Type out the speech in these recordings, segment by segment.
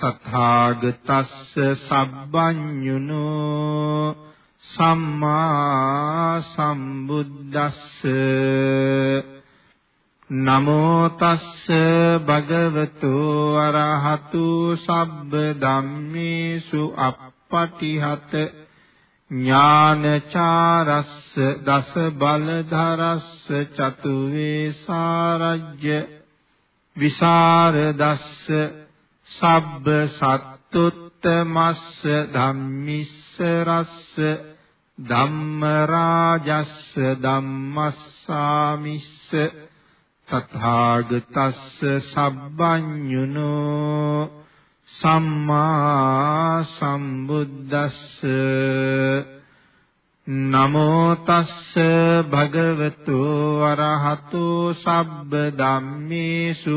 තථාගතස්ස සබ්බඤුනෝ සම්මා සම්බුද්දස්ස නමෝ තස්ස භගවතු අරහතු සබ්බ ධම්මේසු අප්පටිහත ඥානචාරස්ස දස බලධරස්ස චතු වේසාරජ්‍ය විසරදස්ස සබ්බ සත්තුත්තමස්ස ධම්මිස්ස රස්ස ධම්ම රාජස්ස ධම්මස්සාමිස්ස තථාගතස්ස සබ්බඤුනෝ සම්මා සම්බුද්දස්ස නමෝ තස්ස භගවතු වරහතු සබ්බ ධම්මේසු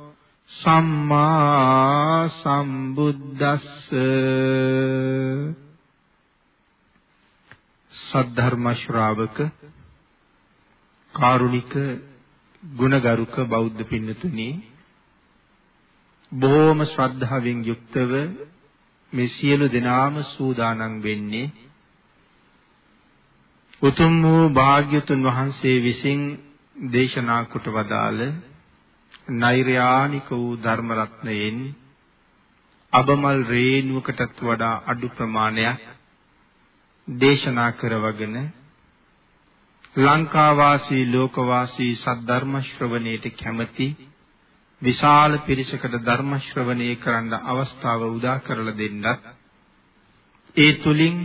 සම්මා සම්බුද්දස්ස සද්ධර්ම ශ්‍රාවක කාරුණික ගුණගරුක බෞද්ධ පින්නතුනි බොහෝම ශ්‍රද්ධාවෙන් යුක්තව මේ සියලු දෙනාම සූදානම් වෙන්නේ උතුම් වූ භාග්‍යතුන් වහන්සේ විසින් දේශනා කොට වදාළ නෛර්යානික වූ ධර්ම රත්නයෙන් අබමල් රේණුවකටත් වඩා අඩු ප්‍රමාණයක් දේශනා කරවගෙන ලංකා වාසී ලෝක වාසී සද්ධර්ම ශ්‍රවණයට කැමැති විශාල පිරිසකට ධර්ම ශ්‍රවණය කරන්න අවස්ථාව උදා කරලා දෙන්නත් ඒ තුලින්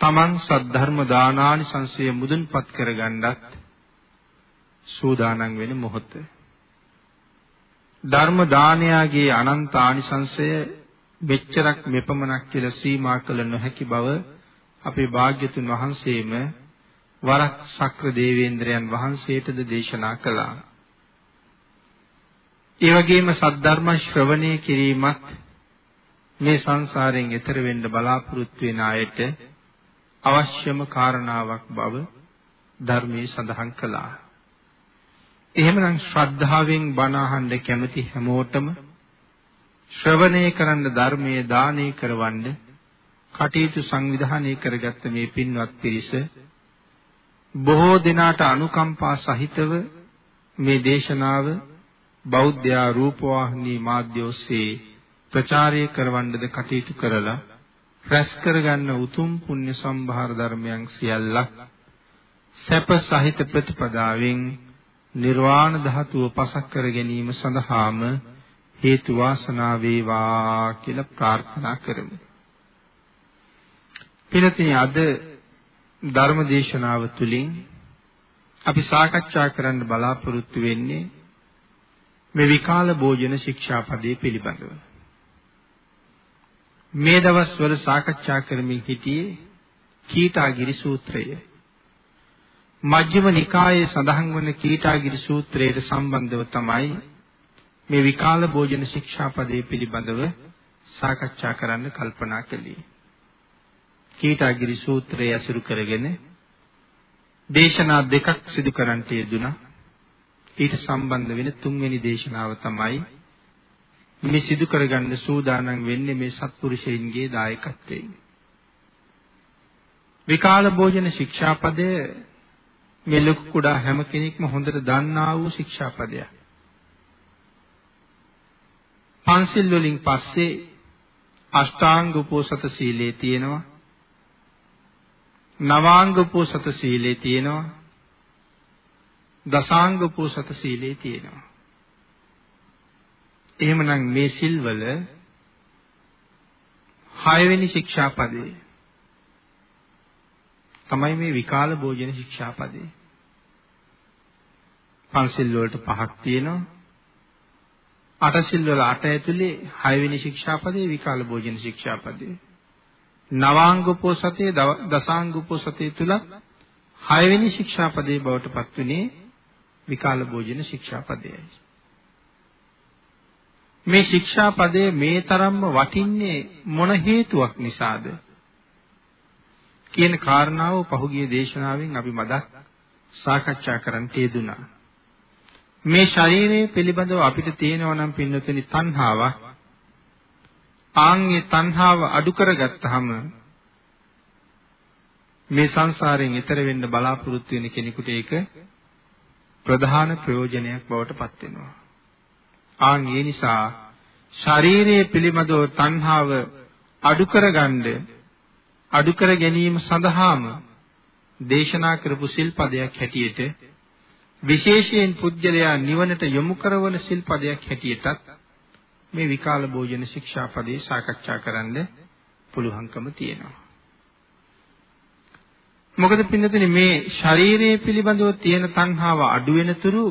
තමන් සද්ධර්ම දානානි සංසය මුදුන්පත් කරගන්නත් සූදානම් වෙන මොහොත ධර්ම දානයාගේ අනන්ත ආනිසංශය මෙච්චරක් මෙපමණක් කියලා සීමා කළ නොහැකි බව අපේ භාග්‍යතුන් වහන්සේම වරක් ශක්‍ර දේවේන්ද්‍රයන් වහන්සේටද දේශනා කළා. ඒ වගේම සද්ධර්ම ශ්‍රවණය කිරීමත් මේ සංසාරයෙන් එතර වෙන්න බලාපොරොත්තු වෙන අයට අවශ්‍යම කාරණාවක් බව ධර්මයේ සඳහන් කළා. එහෙමනම් ශ්‍රද්ධාවෙන් බණ අහන්න කැමති හැමෝටම ශ්‍රවණය කරන්න ධර්මයේ දානය කරවන්න කටයුතු සංවිධානය කරගත්ත මේ පින්වත් පිරිස බොහෝ දිනාට අනුකම්පා සහිතව මේ දේශනාව බෞද්ධ රූපවාහිනී මාධ්‍ය ඔස්සේ ප්‍රචාරය කරවන්නද කටයුතු කරලා රැස් කරගන්න උතුම් පුණ්‍ය සම්භාර ධර්මයන් සියල්ලක් සැප සහිත ප්‍රතිපදාවෙන් නිර්වාණ ධාතුව පසක් කර ගැනීම සඳහාම හේතු වාසනා වේවා කියලා ප්‍රාර්ථනා කරමු. පිළිතින් අද ධර්ම දේශනාව තුළින් අපි සාකච්ඡා කරන්න බලාපොරොත්තු වෙන්නේ මේ විකාල භෝජන ශික්ෂාපදයේ පිළිබඳව. මේ දවස්වල සාකච්ඡා කරමින් සිටියේ කීටාගිරි සූත්‍රය. මජ්ක්‍ධිම නිකායේ සඳහන් වන කීටාගිරි සූත්‍රයට සම්බන්ධව තමයි මේ විකාල භෝජන ශික්ෂාපදයේ පිළිබඳව සාකච්ඡා කරන්න කල්පනා කළේ. කීටාගිරි සූත්‍රය ඇසුරු කරගෙන දේශනා දෙකක් සිදු කරන්නට යෙදුණා. ඊට සම්බන්ධ වෙන තුන්වෙනි දේශනාව තමයි මේ සිදු කරගන්න සූදානම් වෙන්නේ මේ සත්පුරුෂයින්ගේ දායකත්වයෙන්. විකාල භෝජන ශික්ෂාපදය මේ ලොකු කුඩා හැම කෙනෙක්ම හොඳට දන්නා වූ ශික්ෂාපදයක්. පන්සිල් වලින් පස්සේ අෂ්ටාංග උපෝසත සීලේ තියෙනවා. නවාංග උපෝසත සීලේ තියෙනවා. දසාංග උපෝසත සීලේ තියෙනවා. එහෙමනම් මේ සිල්වල හයවෙනි ශික්ෂාපදේ තමයි මේ විකාල භෝජන ශික්ෂාපදේ. පන්සිල් වලට පහක් තියෙනවා. අටසිල් වල අට ඇතුලේ හයවෙනි ශික්ෂාපදේ විකාල භෝජන ශික්ෂාපදේ. නවාංග උපෝසතේ දසාංග උපෝසතේ තුලත් හයවෙනි ශික්ෂාපදේ බවට පත්ුනේ විකාල භෝජන ශික්ෂාපදයයි. මේ ශික්ෂාපදය මේ තරම්ම වටින්නේ මොන හේතුවක් නිසාද කියන කාරණාව පහුගිය දේශනාවෙන් අපි මදක් සාකච්ඡා කරන්න තියදුනා. මේ ශරීරය පිළිබඳව අපිට තියෙනවා නම් පින්නතුනි තණ්හාවක්. ආන්ගේ තණ්හාව අඩු කරගත්තාම මේ සංසාරයෙන් ඈතර වෙන්න බලාපොරොත්තු වෙන කෙනෙකුට ඒක ප්‍රධාන ප්‍රයෝජනයක් බවට පත් වෙනවා. ආන් ඒ නිසා ශරීරයේ පිළිබඳව තණ්හාව අඩු කරගන්න අඩු කර ගැනීම සඳහාම දේශනා කරපු සිල්පදයක් හැටියට විශේෂයෙන් පුජ්‍යලයා නිවනට යොමු කරවන සිල්පදයක් හැටියටත් මේ විකාල භෝජන ශික්ෂාපදේ සාකච්ඡා කරන්න පුළුවන්කම තියෙනවා. මොකද පින්නතුනි මේ ශරීරයේ පිළිබඳව තියෙන තණ්හාව අඩු වෙන තුරු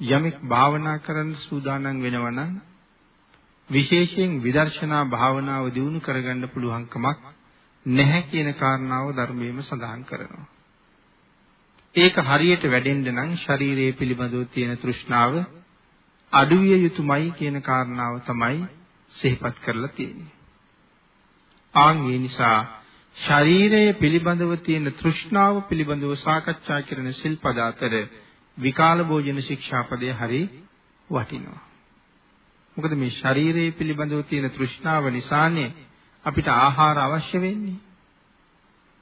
යමෙක් භාවනා කරන්න සූදානම් වෙනවා නම් විශේෂයෙන් විදර්ශනා භාවනාව දියුණු කරගන්න පුළුවන්කමක් නැහැ කියන කාරණාව ධර්මයේම සඳහන් කරනවා. ඒක හරියට වැඩෙන්න නම් ශරීරයේ පිළිබඳව තියෙන තෘෂ්ණාව අඩුවිය යුතුමයි කියන කාරණාව තමයි සිහිපත් කරලා තියෙන්නේ. ආන් ඒ නිසා ශරීරයේ පිළිබඳව තියෙන තෘෂ්ණාව පිළිබඳව සාකච්ඡා කරන සිල්පද අතර විකාල භෝජන ශික්ෂාපදය හරි වටිනවා. මොකද මේ ශරීරයේ පිළිබඳව තියෙන තෘෂ්ණාව නිසානේ අපිට ආහාර අවශ්‍ය වෙන්නේ.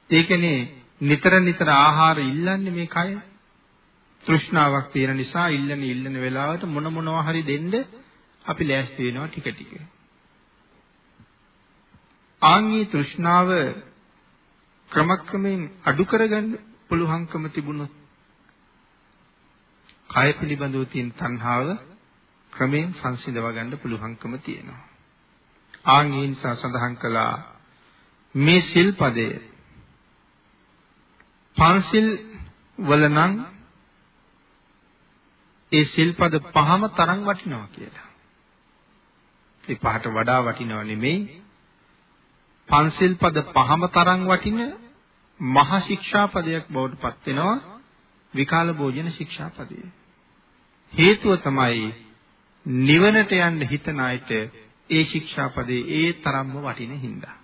ඒකනේ නිතර නිතර ආහාර ඉල්ලන්නේ මේ කය. තෘෂ්ණාවක් තියෙන නිසා ඉල්ලන ඉල්ලන වෙලාවට මොන මොනවා හරි දෙන්න අපි ලෑස්ති වෙනවා ටික ටික. ආන්ගේ තෘෂ්ණාව ක්‍රමක්‍රමයෙන් අඩු කරගන්න පුළුවන්කම තිබුණොත් කය පිළිබඳව තියෙන තණ්හාව ක්‍රමයෙන් සංසිඳව ගන්න පුළුවන්කම තියෙනවා. ආන් ඒ නිසා සඳහන් කළා මේ සිල්පදය පන්සිල් වල නම් ඒ සිල්පද පහම තරම් වටිනවා කියලා. ඒ පහට වඩා වටිනව නෙමෙයි. පන්සිල් පද පහම තරම් වටින මහ ශික්ෂාපදයක් බවට පත් වෙනවා විකාල භෝජන ශික්ෂාපදය. හේතුව තමයි නිවනට යන්න හිතන අයට ඒ ශික්ෂාපදේ ඒ තරම්ම වටින හින්දා.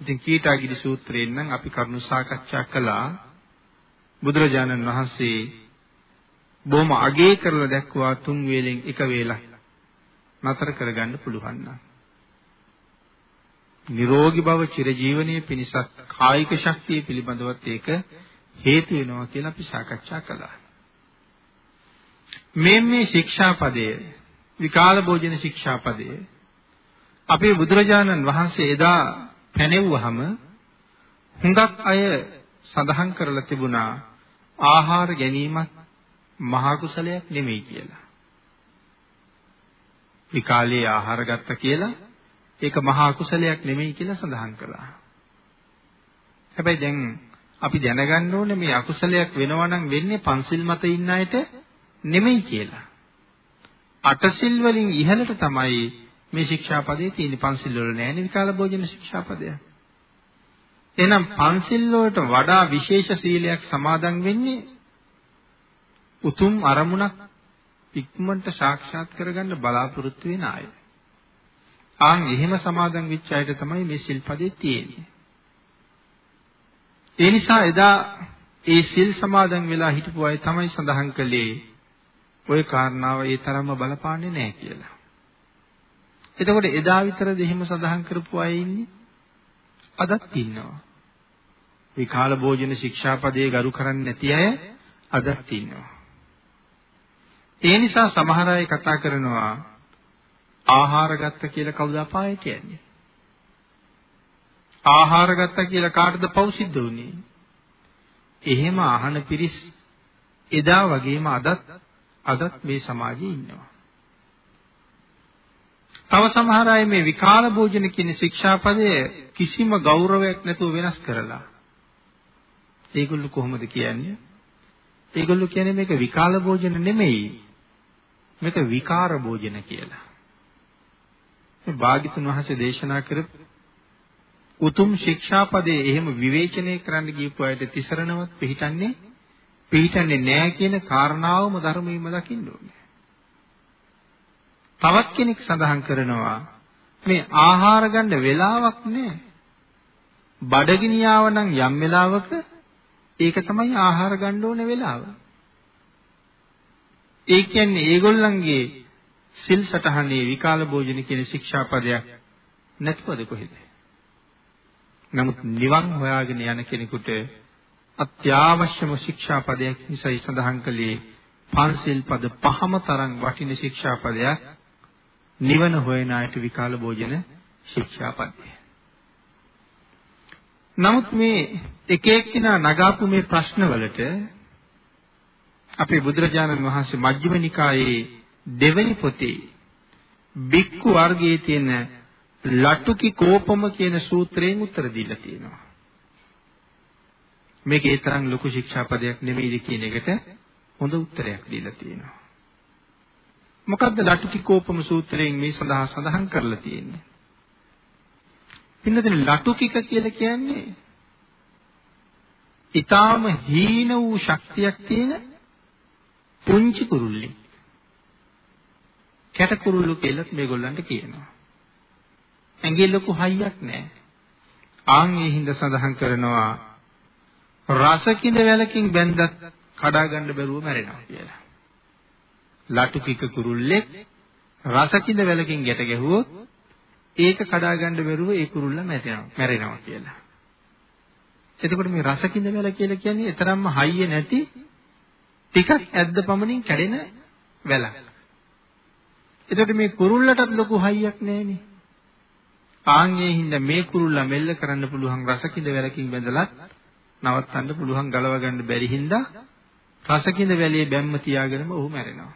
ඉතින් කීටාගිරි සූත්‍රයෙන් නම් අපි කරුණු සාකච්ඡා කළා බුදුරජාණන් වහන්සේ බොහොම අගේ කරලා දැක්වා තුන් වේලෙන් එක වේලක් නතර කරගන්න පුළුවන් නම් නිරෝගී බව චිරජීවනයේ පිණිසත් කායික ශක්තිය පිළිබඳවත් ඒක හේතු වෙනවා කියලා අපි සාකච්ඡා කළා. මේ මේ ශික්ෂාපදය විකාල භෝජන ශික්ෂාපදය අපේ බුදුරජාණන් වහන්සේ එදා පැනෙව්වහම හුඟක් අය සඳහන් කරලා තිබුණා ආහාර ගැනීමත් මහා කුසලයක් නෙමෙයි කියලා. විකාලේ ආහාර ගත්ත කියලා ඒක මහා කුසලයක් නෙමෙයි කියලා සඳහන් කළා. හැබැයි දැන් අපි දැනගන්න ඕනේ මේ අකුසලයක් වෙනවා නම් වෙන්නේ පන්සිල් මත ඉන්න අයට නෙමෙයි කියලා. අටසිල් වලින් ඉහළට තමයි මේ ශික්ෂාපදේ තියෙන පන්සිල් වල නෑනේ විකාල භෝජන ශික්ෂාපදය. එහෙනම් පන්සිල් වලට වඩා විශේෂ සීලයක් සමාදන් වෙන්නේ උතුම් අරමුණක් ඉක්මනට සාක්ෂාත් කරගන්න බලාපොරොත්තු වෙන අය. ආන් එහෙම සමාදන් වෙච්ච අයට තමයි මේ සිල්පදේ තියෙන්නේ. ඒ නිසා එදා ඒ සිල් සමාදන් වෙලා හිටපු අය තමයි සඳහන් කළේ ওই කාරණාව ඒ තරම්ම බලපාන්නේ නැහැ කියලා. එතකොට එදා විතරද එහෙම සඳහන් කරපු අය ඉන්නේ? අදත් ඉන්නවා. විකාල භෝජන ශික්ෂාපදයේ ගරු කරන්නේ නැති අය අදත් ඉන්නවා. ඒ නිසා සමහර අය කතා කරනවා ආහාර ගත්ත කියලා කවුද අපායට යන්නේ? ආහාර ගත්ත කියලා කාටද පව් සිද්ධ වුනේ? එහෙම අහන පිරිස් එදා වගේම අදත් අදත් මේ සමාජයේ ඉන්නවා. තව සමහර අය මේ විකාල භෝජන කියන ශික්ෂාපදය කිසිම ගෞරවයක් නැතුව වෙනස් කරලා ඒගොල්ලෝ කොහොමද කියන්නේ? ඒගොල්ලෝ කියන්නේ මේක විකාල භෝජන නෙමෙයි. මේක විකාර භෝජන කියලා. මේ භාග්‍යතුන් වහන්සේ දේශනා කරපු උතුම් ශික්ෂාපදයේ එහෙම විවේචනය කරන්න ගියපු අයට තිසරණවත් පිළිටන්නේ පිළිටන්නේ නැහැ කියන කාරණාවම ධර්මයෙන්ම දකින්න ඕනේ. තවත් කෙනෙක් සඳහන් කරනවා මේ ආහාර ගන්න වෙලාවක් නැහැ. බඩගිනියාව නම් යම් වෙලාවක ඒක තමයි ආහාර ගන්න ඕන වෙලාව. ඒ කියන්නේ ඒගොල්ලන්ගේ සිල් සටහනේ විකාල භෝජන කියන ශික්ෂාපදයක් නැතිවද කොහෙද? නමුත් නිවන් හොයාගෙන යන කෙනෙකුට අත්‍යවශ්‍යම ශික්ෂාපදයක් නිසායි සඳහන් කළේ පන්සිල් පද පහම තරම් වටින ශික්ෂාපදයක් නිවන හොයන අයට විකාල භෝජන ශික්ෂාපදය. නමුත් මේ එක එක්කිනා නගාපු මේ ප්‍රශ්නවලට අපේ බුදුරජාණන් වහන්සේ මජ්ක්‍ධිම නිකායේ දෙවෙනි පොතේ බික්කු වර්ගයේ තියෙන ලටුකි කෝපම කියන සූත්‍රයෙන් උත්තර දීලා තියෙනවා. මේක ඒ තරම් ලොකු ශික්ෂාපදයක් නෙමෙයිද කියන එකට හොඳ උත්තරයක් දීලා තියෙනවා. මොකද්ද ලටුකි කෝපම සූත්‍රයෙන් මේ සඳහා සඳහන් කරලා තියෙන්නේ? පින්නතන ලටුකික කියලා කියන්නේ ඊටාම හීන වූ ශක්තියක් තියෙන පුංචි කුරුල්ලෙක්. කැට කුරුල්ලු කියලාත් මේගොල්ලන්ට කියනවා. ඇඟේ ලොකු හයියක් නැහැ. ආන් ඒ හින්දා සඳහන් කරනවා රසකින්ද වැලකින් බැන්දත් කඩා ගන්න බැරුව මැරෙනවා කියලා. ලටුකික කුරුල්ලෙක් රසකින්ද වැලකින් ගැට ගැහුවොත් ඒක කඩා ගන්න බැරුව ඒ කුරුල්ල මැරෙනවා මැරෙනවා කියලා. එතකොට මේ රසකින්ද වැල කියලා කියන්නේ තරම්ම හයිය නැති ටිකක් ඇද්ද පමණින් කැඩෙන වැලක්. එතකොට මේ කුරුල්ලටත් ලොකු හයියක් නැහෙනේ. ආන්ගේ හින්දා මේ කුරුල්ලා මෙල්ල කරන්න පුළුවන් රසකින්ද වැලකින් බැඳලත් නවත්තන්න පුළුවන් ගලව ගන්න බැරි හින්දා රසකින්ද වැලේ බැම්ම තියාගෙනම ඔහු මැරෙනවා.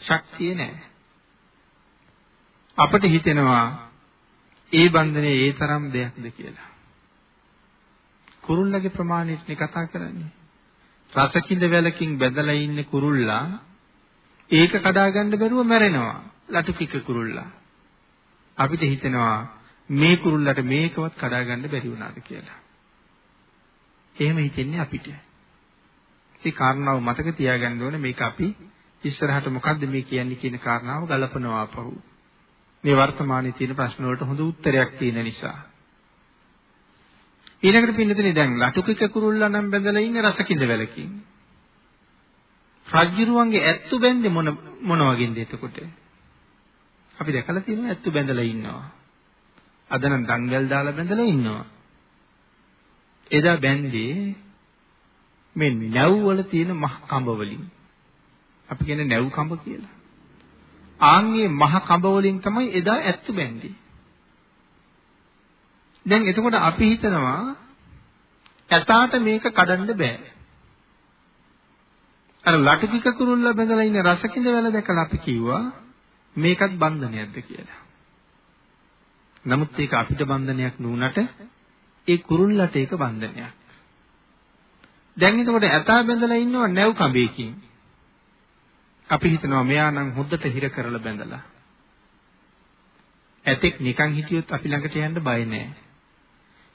ශක්තිය නැහැ. අපට හිතෙනවා ඒ බන්ධනේ ඒ තරම් දෙයක්ද කියලා. කුරුල්ලගේ ප්‍රමාණයටනේ කතා කරන්නේ. රසකින්ද වැලකින් බැදලා ඉන්න කුරුල්ලා ඒක කඩා ගන්න බැරුව මැරෙනවා. ලටුකික කුරුල්ලා. අපිට හිතෙනවා මේ කුරුල්ලට මේකවත් කඩා ගන්න බැරි වුණාද කියලා. එහෙම හිතෙන්නේ අපිට. ඒ කාරණාව මතක තියාගන්න ඕනේ මේක අපි ඉස්සරහට මොකද්ද මේ කියන්නේ කියන කාරණාව ගලපනවා අපහු. මේ වර්තමානයේ තියෙන ප්‍රශ්න වලට හොඳ උත්තරයක් තියෙන නිසා. ඊළඟට පින්නතුනේ දැන් ලටුකික කුරුල්ලා නම් බැඳලා ඉන්නේ රසකින්ද වැලකින්. රජ්ජුරුවන්ගේ ඇත්තු බැඳේ මොන මොන වගේද එතකොට? අපි දැකලා තියෙනවා ඇත්තු බැඳලා ඉන්නවා. අද නම් දංගල් දාලා බැඳලා ඉන්නවා. එදා බැඳේ මේ නැව් වල තියෙන මහ කඹ වලින්. අපි කියන්නේ නැව් කඹ කියලා. ආන්ගේ මහ කඹ වලින් තමයි එදා ඇත්තු බැඳේ. දැන් එතකොට අපි හිතනවා ඇතාට මේක කඩන්න බෑ. අර ලටුකික කුරුල්ල බැඳලා ඉන්න රසකින්ද වැල දැකලා අපි කිව්වා මේකත් බන්ධනයක්ද කියලා. නමුත් ඒක අපිට බන්ධනයක් නුනට ඒ කුරුල්ලට ඒක බන්ධනයක්. දැන් එතකොට ඇතා බැඳලා ඉන්නව නැව් කඹේකින්. අපි හිතනවා මෙයා නම් හොද්දට හිර කරලා බැඳලා. ඇතෙක් නිකන් හිටියොත් අපි ළඟට යන්න බය නෑ.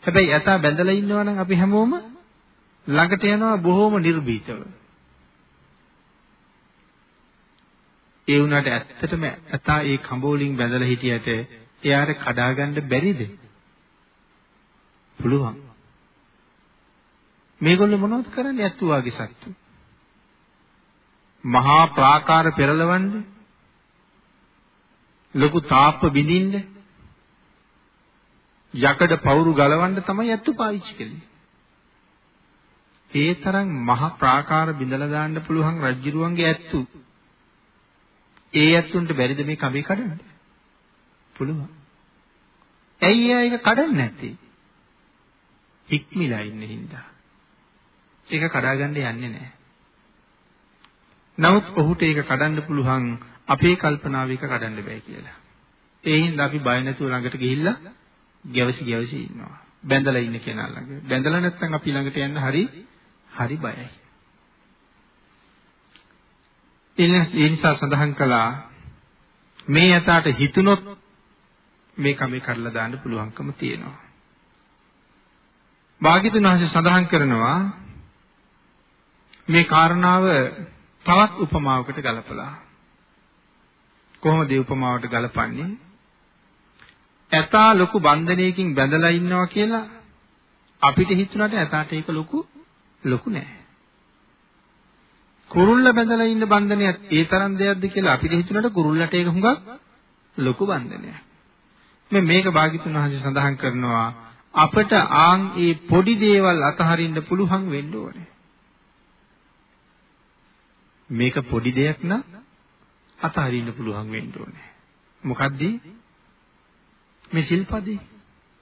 හැබැයි ඇතා බැඳලා ඉන්නවා නම් අපි හැමෝම ළඟට යනවා බොහොම නිර්භීතව. ඒ වුණාට ඇත්තටම ඇතා ඒ කඹෝලින් බැඳලා හිටියට එයාට කඩා ගන්න බැරිද? පුළුවන්. මේගොල්ලෝ මොනවද කරන්නේ ඇත්තු වාගේ සත්තු? මහා ප්‍රාකාර පෙරලවන්න ලොකු තාප්ප බිඳින්න යකඩ පවුරු ගලවන්න තමයි ඇත්තු පාවිච්චි කළේ. ඒ තරම් මහ ප්‍රාකාර බිඳලා දාන්න පුළුවන් රජ්ජුරුවන්ගේ ඇත්තු. ඒ ඇත්තුන්ට බැරිද මේ කඹේ කඩන්න? පුළුවන්. ඇයි එයා ඒක කඩන්නේ නැත්තේ? හික්මිලා ඉන්න හින්දා. ඒක කඩාගන්න යන්නේ නැහැ. නමුත් ඔහුට ඒක කඩන්න පුළුවන් අපේ කල්පනාව එක කඩන්න බෑ කියලා. ඒ හින්දා අපි බය නැතුව ළඟට ගිහිල්ලා ගැවසි ගැවසි ඉන්නවා. බැඳලා ඉන්න කෙනා ළඟ. බැඳලා නැත්නම් අපි ළඟට යන්න හරි හරි බයයි. ඒ නිසා සඳහන් කළා මේ යතාට හිතුනොත් මේ කමේ කඩලා දාන්න පුළුවන්කම තියෙනවා. භාග්‍යතුන් වහන්සේ සඳහන් කරනවා මේ කාරණාව තවත් උපමාවකට ගලපලා කොහොමද මේ උපමාවට ගලපන්නේ? ඇතා ලොකු බන්ධනයකින් බැඳලා ඉන්නවා කියලා අපිට හිතුණාට ඇතාට ඒක ලොකු ලොකු නෑ. කුරුල්ල බැඳලා ඉන්න බන්ධනයත් ඒ තරම් දෙයක්ද කියලා අපිට හිතුණාට කුරුල්ලට ඒක හුඟක් ලොකු බන්ධනයක්. මේ මේක භාග්‍යතුන් වහන්සේ සඳහන් කරනවා අපට ආන් ඒ පොඩි දේවල් අතහරින්න පුළුවන් වෙන්න ඕනේ. මේක පොඩි දෙයක් නම් අතහරින්න පුළුවන් වෙන්න ඕනේ. මොකද්ද? මේ ශිල්පදී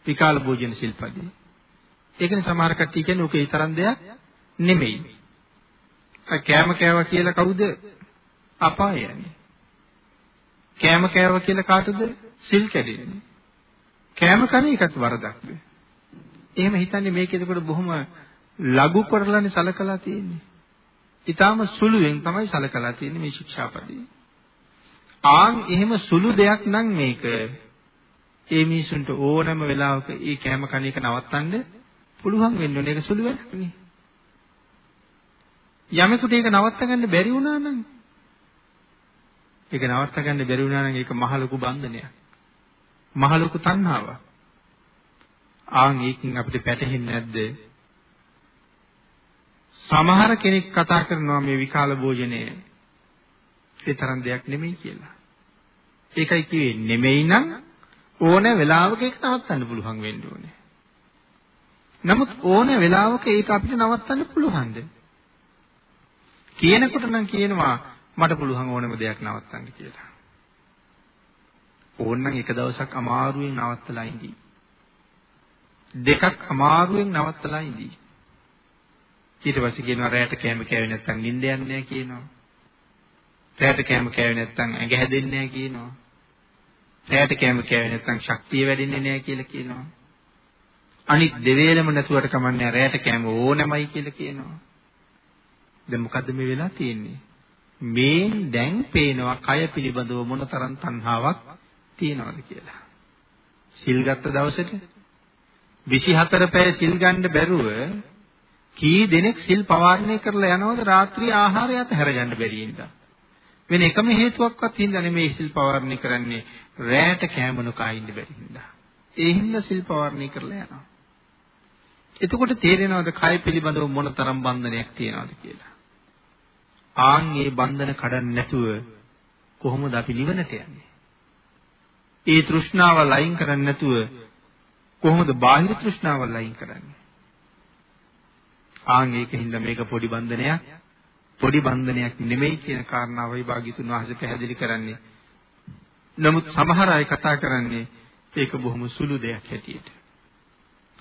විකාල භෝජන ශිල්පදී. ඒකනේ සමහර කට්ටිය කියන්නේ ඔක ඒ තරම් දෙයක් නෙමෙයි. අ කෑම කෑවා කියලා කවුද අපාය යන්නේ? කෑම කෑවා කියලා කාටද සිල් කැඩෙන්නේ? කෑම කන එකත් වරදක්ද? එහෙම හිතන්නේ මේක එතකොට බොහොම ලඝු කරලානේ සලකලා තියෙන්නේ. ඊටාම සුළුවෙන් තමයි සලකලා තියෙන්නේ මේ ශික්ෂාපදේ. ආන් එහෙම සුළු දෙයක් නම් මේක ඒ මිනිසුන්ට ඕනම වෙලාවක ඒ කෑම කන එක නවත්තන්න පුළුවන් වෙන්න ඕනේ. ඒක සුළු වැඩක් නේ. යමෙකුට ඒක නවත්ත ගන්න බැරි වුණා නම් ඒක නවත්ත ගන්න බැරි වුණා නම් ඒක මහ ලොකු බන්ධනයක්. මහ ලොකු තණ්හාවක්. ආන් ඒකින් අපිට පැටහෙන්නේ නැද්ද? සමහර කෙනෙක් කතා කරනවා මේ විකාල භෝජනය ඒ තරම් දෙයක් නෙමෙයි කියලා. ඒකයි කිව්වේ නෙමෙයි නම් ඕන වෙලාවක ඒක නවත්තන්න පුළුවන් වෙන්න ඕනේ. නමුත් ඕන වෙලාවක ඒක අපිට නවත්තන්න පුළුවන්ද? කියනකොට නම් කියනවා මට පුළුවන් ඕනම දෙයක් නවත්තන්න කියලා. ඕන්නම් එක දවසක් අමාරුවෙන් නවත්තලා ඉඳී. දෙකක් අමාරුවෙන් නවත්තලා ඉඳී. ඊට පස්සේ කියනවා රැයට කැම කෑවේ නැත්තම් නිින්ද යන්නේ නැහැ කියනවා. රැයට කැම කෑවේ නැත්තම් ඇඟ හැදෙන්නේ නැහැ කියනවා. රැයට කැම කෑවේ නැත්තම් ශක්තිය වැඩෙන්නේ නැහැ කියලා කියනවා. අනිත් දෙවේලම නැතුවට කමන්නේ රැයට කැම ඕනමයි කියලා කියනවා. දැන් මොකද්ද මේ වෙලා තියෙන්නේ? මේන් දැන් පේනවා කය පිළිබඳව මොනතරම් තණ්හාවක් තියනවද කියලා. සිල් ගත්ත දවසට 24 පැය සිල් ගන්න බැරුව කී දෙනෙක් සිල් පවාරණය කරලා යනවද රාත්‍රී ආහාරය අතහැර ගන්න බැරි ඉඳලා. වෙන එකම හේතුවක්වත් හින්දා නෙමෙයි සිල් පවාරණය කරන්නේ රැයට කෑමනු කායින්න බැරි හින්දා. ඒ හින්දා සිල් පවාරණය කරලා යනවා. එතකොට තේරෙනවද කය පිළිබඳව මොන තරම් බන්ධනයක් තියනවද කියලා. ආන් මේ බන්ධන කඩන්න නැතුව කොහොමද අපි නිවනට යන්නේ? ඒ තෘෂ්ණාවල් අයින් කරන්නේ නැතුව කොහොමද බාහිර තෘෂ්ණාවල් අයින් කරන්නේ? ආන් ඒකින්ද මේක පොඩි බන්ධනයක් පොඩි බන්ධනයක් නෙමෙයි කියන කාරණාවයි භාග්‍යතුන් වහන්සේ පැහැදිලි කරන්නේ. නමුත් සමහර අය කතා කරන්නේ ඒක බොහොම සුළු දෙයක් හැටියට.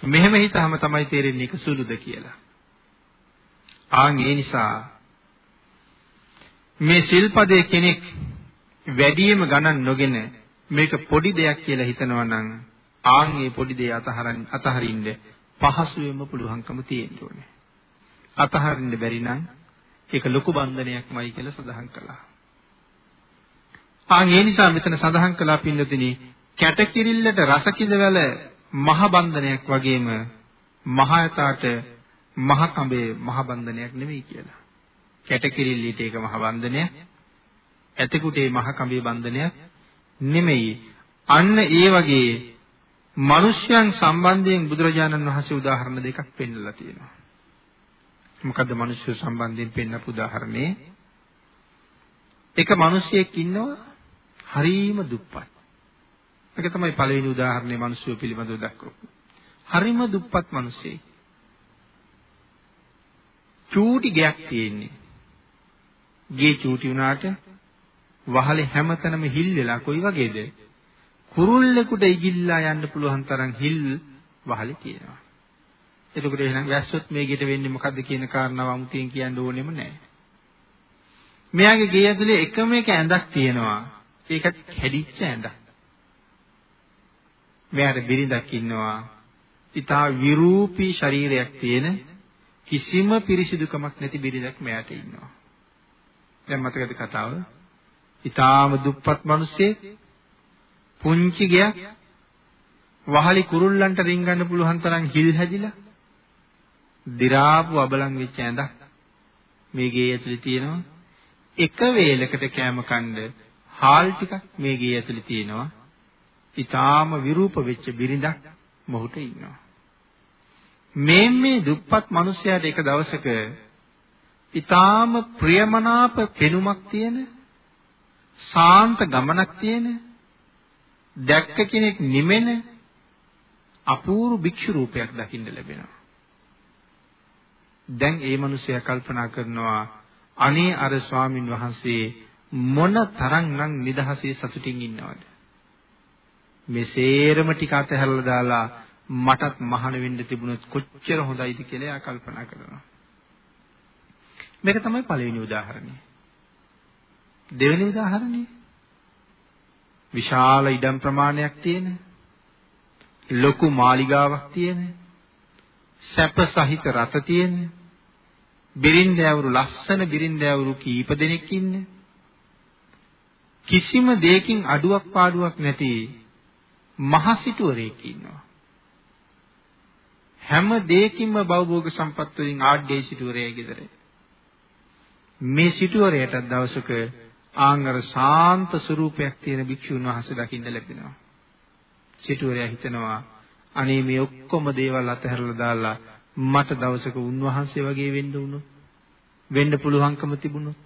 මෙහෙම හිතාම තමයි තේරෙන්නේ ඒක සුළුද කියලා. ආන් ඒ නිසා මේ සිල්පදේ කෙනෙක් වැඩිම ගණන් නොගෙන මේක පොඩි දෙයක් කියලා හිතනවා නම් ආන් මේ පොඩි දේ අතහරින්න අතහරින්න පහසුවෙන්ම පුළුවන්කම තියෙන්න ඕනේ. අතහරින්න බැරි නම් ඒක ලොකු බන්ධනයක්මයි කියලා සඳහන් කළා. ආන් ඒ නිසා මෙතන සඳහන් කළා පින්නතුනි කැටකිරිල්ලට රස කිඳවල මහ බන්ධනයක් වගේම මහ යතාට මහ කඹේ මහ බන්ධනයක් නෙමෙයි කියලා. කැටකිරිල්ලීට ඒක මහ බන්ධනයක්. ඇතෙකුට ඒ මහ කඹේ බන්ධනයක් නෙමෙයි. අන්න ඒ වගේ මිනිස්යන් සම්බන්ධයෙන් බුදුරජාණන් වහන්සේ උදාහරණ දෙකක් පෙන්නලා තියෙනවා. මොකද්ද මිනිස්සු සම්බන්ධයෙන් පෙන්නපු උදාහරණේ? එක මිනිහෙක් ඉන්නවා හරීම දුප්පත්. ඒක තමයි පළවෙනි උදාහරණේ මිනිස්සු පිළිබඳව දක්වපු. හරීම දුප්පත් මිනිහෙක්. චූටි ගයක් තියෙන්නේ. ගේ චූටි වුණාට වහලේ හැමතැනම හිල් වෙලා කොයි වගේද? කුරුල්ලෙකුට ඉගිල්ලා යන්න පුළුවන් තරම් හිල් වහලේ තියෙනවා. එතකොට එහෙනම් වැස්සොත් මේ ගෙට වෙන්නේ මොකද්ද කියන කාරණාව අමුතියෙන් කියන්න ඕනෙම නැහැ. මෙයාගේ ගේ ඇතුලේ එකම එක ඇඳක් තියෙනවා. ඒකත් කැඩිච්ච ඇඳක්. මෙයාට බිරිඳක් ඉන්නවා. ඊටා විරූපී ශරීරයක් තියෙන කිසිම පිරිසිදුකමක් නැති බිරිඳක් මෙයාට ඉන්නවා. දැන් මතකද කතාව? ඊටාම දුප්පත් මිනිස්සෙක් පුංචි ගයක් වහලි කුරුල්ලන්ට රින්ගන්න පුළුවන් තරම් හිල් හැදිලා දි รา පු අබලන් වෙච්ච ඇඳක් මේ ගේ ඇතුලේ තියෙනවා. එක වේලකට කෑම කන්න හාල් ටිකක් මේ ගේ ඇතුලේ තියෙනවා. ඊටාම විරූප වෙච්ච බිරිඳක් මොහුට ඉන්නවා. මේ මේ දුප්පත් මිනිසයාට එක දවසක ඊටාම ප්‍රියමනාප පෙනුමක් තියෙන සාන්ත ගමනක් තියෙන දැක්ක කෙනෙක් නිමෙන අපූර්ව භික්ෂු රූපයක් දකින්න ලැබෙනවා. දැන් ඒ මිනිසයා කල්පනා කරනවා අනේ අර ස්වාමින් වහන්සේ මොන තරම්නම් නිදහසේ සතුටින් ඉන්නවද? මේ සේරම ටික අතහැරලා දාලා මටත් මහාන වෙන්න තිබුණොත් කොච්චර හොඳයිද කියලා එයා කල්පනා කරනවා. මේක තමයි පළවෙනි උදාහරණය. දෙවෙනි උදාහරණය විශාල ඉඩම් ප්‍රමාණයක් තියෙන ලොකු මාලිගාවක් තියෙන සැප සහිත රත තියෙන බිරින්දෑවරු ලස්සන බිරින්දෑවරු කීප දෙනෙක් ඉන්න. කිසිම දෙයකින් අඩුවක් පාඩුවක් නැති මහසිටුවරයෙක් ඉන්නවා. හැම දෙයකින්ම භවභෝග සම්පත් වලින් ආඩ්‍යයි සිටුවරයයි ගෙදරේ. මේ සිටුවරයට දවසක ආංගර ශාන්ත ස්වරූපයක් තියෙන භික්ෂුන් වහන්සේ දකින්න ලැබෙනවා. සිටුවරයා හිතනවා අනේ මේ ඔක්කොම දේවල් අතහැරලා දාලා මට දවසක උන්වහන්සේ වගේ වෙන්න උනොත් වෙන්න පුළුවන්කම තිබුණොත්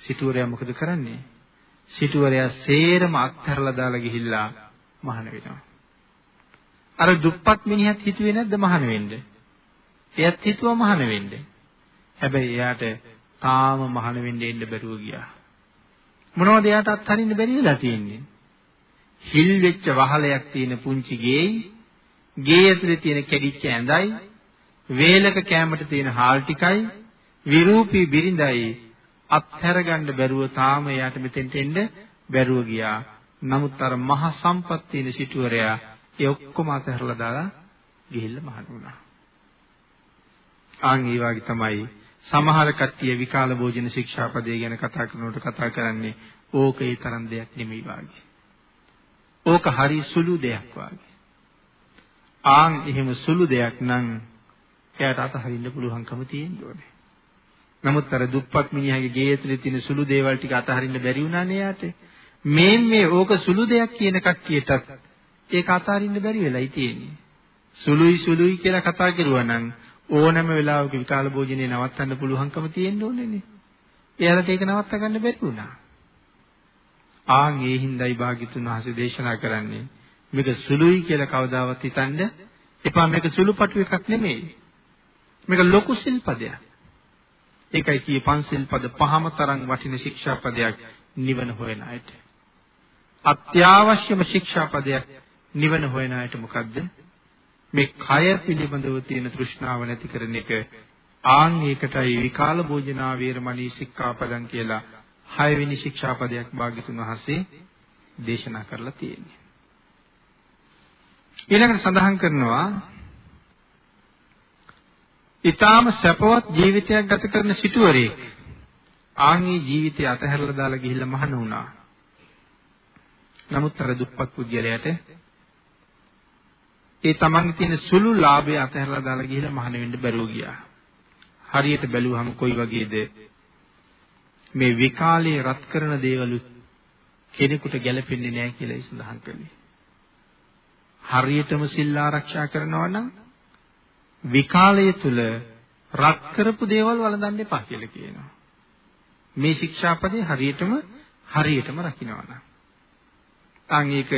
සිටුවරයා මොකද කරන්නේ? සිටුවරයා සේරම අත්හැරලා දාලා ගිහිල්ලා මහාන වෙනවා. අර දුප්පත් මිනිහත් හිතුවේ නැද්ද මහාන වෙන්න? එයත් හිතුවා මහාන වෙන්න. හැබැයි එයාට තාම මහාන වෙන්න එන්න බැරුව ගියා. මොනවද එයාට අත්හරින්න බැරි වෙලා තියෙන්නේ? හිල් වෙච්ච වහලයක් තියෙන පුංචි ගේයි, ගේ ඇතුලේ තියෙන කැඩිච්ච ඇඳයි, වේලක කැමට තියෙන හාල් ටිකයි, විරූපී බිරිඳයි අත්හැර ගන්න බැරුව තාම එයාට මෙතෙන්ට එන්න බැරුව ගියා. නමුත් අර මහ සම්පත් තියෙන සිටුවරයා ඒ ඔක්කොම අතහැරලා දාලා ගිහිල්ලා මහණ වුණා. ආන් ඒ වගේ තමයි සමහර කට්ටිය විකාල භෝජන ශික්ෂාපදේ ගැන කතා කරනකොට කතා කරන්නේ ඕක ඒ තරම් දෙයක් නෙමෙයි වාගේ. ඕක හරි සුළු දෙයක් වාගේ. ආන් එහෙම සුළු දෙයක් නම් එයාට අතහරින්න පුළුවන්කම තියෙන්න ඕනේ. නමුත් අර දුප්පත් මිනිහාගේ ගේ ඇතුලේ තියෙන සුළු දේවල් ටික අතහරින්න බැරි වුණානේ යාට. මේ මේ ඕක සුළු දෙයක් කියන කට්ටියටත් ඒක අතහරින්න බැරි වෙලයි තියෙන්නේ. සුළුයි සුළුයි කියලා කතා කරුවා නම් ඕනෑම වෙලාවක විකාල භෝජනේ නවත්තන්න පුළුවන්කම තියෙන්න ඕනේනේ. එයාලට ඒක නවත්ත ගන්න බැරි වුණා. ආන් ඒ හිඳයි භාග්‍යතුන් වහන්සේ දේශනා කරන්නේ මේක සුළුයි කියලා කවදාවත් හිතන්න එපා මේක සුළුපටු එකක් නෙමෙයි. මේක ලොකු සිල්පදයක්. ඒකයි කියේ පන්සිල් පද පහම තරම් වටින ශික්ෂාපදයක් නිවන හොයන අයට. අත්‍යවශ්‍යම ශික්ෂාපදයක් නිවන හොයන අයට මොකද්ද? මේ කය පිළිබඳව තියෙන තෘෂ්ණාව නැති කරන එක ආන් ඒකටයි විකාල භෝජනා වේරමණී සික්ඛාපදං කියලා හයවෙනි ශික්ෂාපදයක් භාග්‍යතුන් වහන්සේ දේශනා කරලා තියෙන්නේ. ඊළඟට සඳහන් කරනවා ඊටාම සැපවත් ජීවිතයක් ගත කරන සිටුවරයෙක් ආන්ගේ ජීවිතය අතහැරලා දාලා ගිහිල්ලා මහණ වුණා. නමුත් අර දුප්පත් පුද්ගලයාට ඒ තමන්ගේ තියෙන සුළු ලාභය අතහැරලා දාලා ගිහිල්ලා මහාන වෙන්න බැරුව ගියා. හරියට බැලුවහම කොයි වගේද මේ විකාලේ රත් කරන දේවල් කෙනෙකුට ගැළපෙන්නේ නැහැ කියලා සඳහන් කළේ. හරියටම සිල් ආරක්ෂා කරනවා නම් විකාලය තුල රත් කරපු දේවල් වළඳන්න එපා කියලා කියනවා. මේ ශික්ෂාපදේ හරියටම හරියටම රකින්නවා නම්. අන් ඒක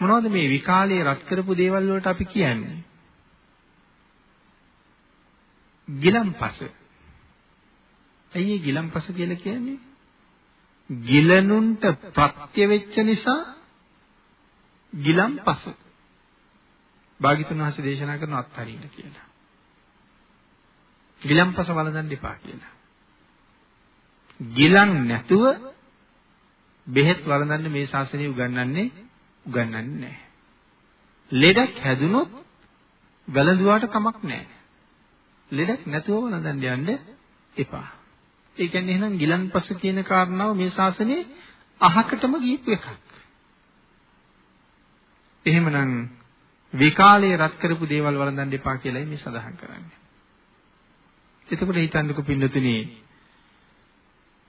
මොනවද මේ විකාලේ රත් කරපු දේවල් වලට අපි කියන්නේ? ගිලම්පස. ඇයි ගිලම්පස කියලා කියන්නේ? ගිලනුන්ට ප්‍රත්‍ය වෙච්ච නිසා ගිලම්පස. භාග්‍යතුන් වහන්සේ දේශනා කරන අත්හරින්න කියලා. ගිලම්පස වළඳන්න එපා කියලා. ගිලන් නැතුව බෙහෙත් වළඳන්න මේ ශාසනය උගන්වන්නේ උගන්වන්නේ නැහැ. ලෙඩක් හැදුනොත් වැළඳුවාට කමක් නැහැ. ලෙඩක් නැතුව වළඳන්න යන්න එපා. ඒ කියන්නේ එහෙනම් ගිලන්පස කියන කාරණාව මේ ශාසනයේ අහකටම ගියපු එකක්. එහෙමනම් විකාලයේ රත් කරපු දේවල් වළඳන්න එපා කියලායි මේ සඳහන් කරන්නේ. එතකොට හිතන්නකෝ පින්නතුනි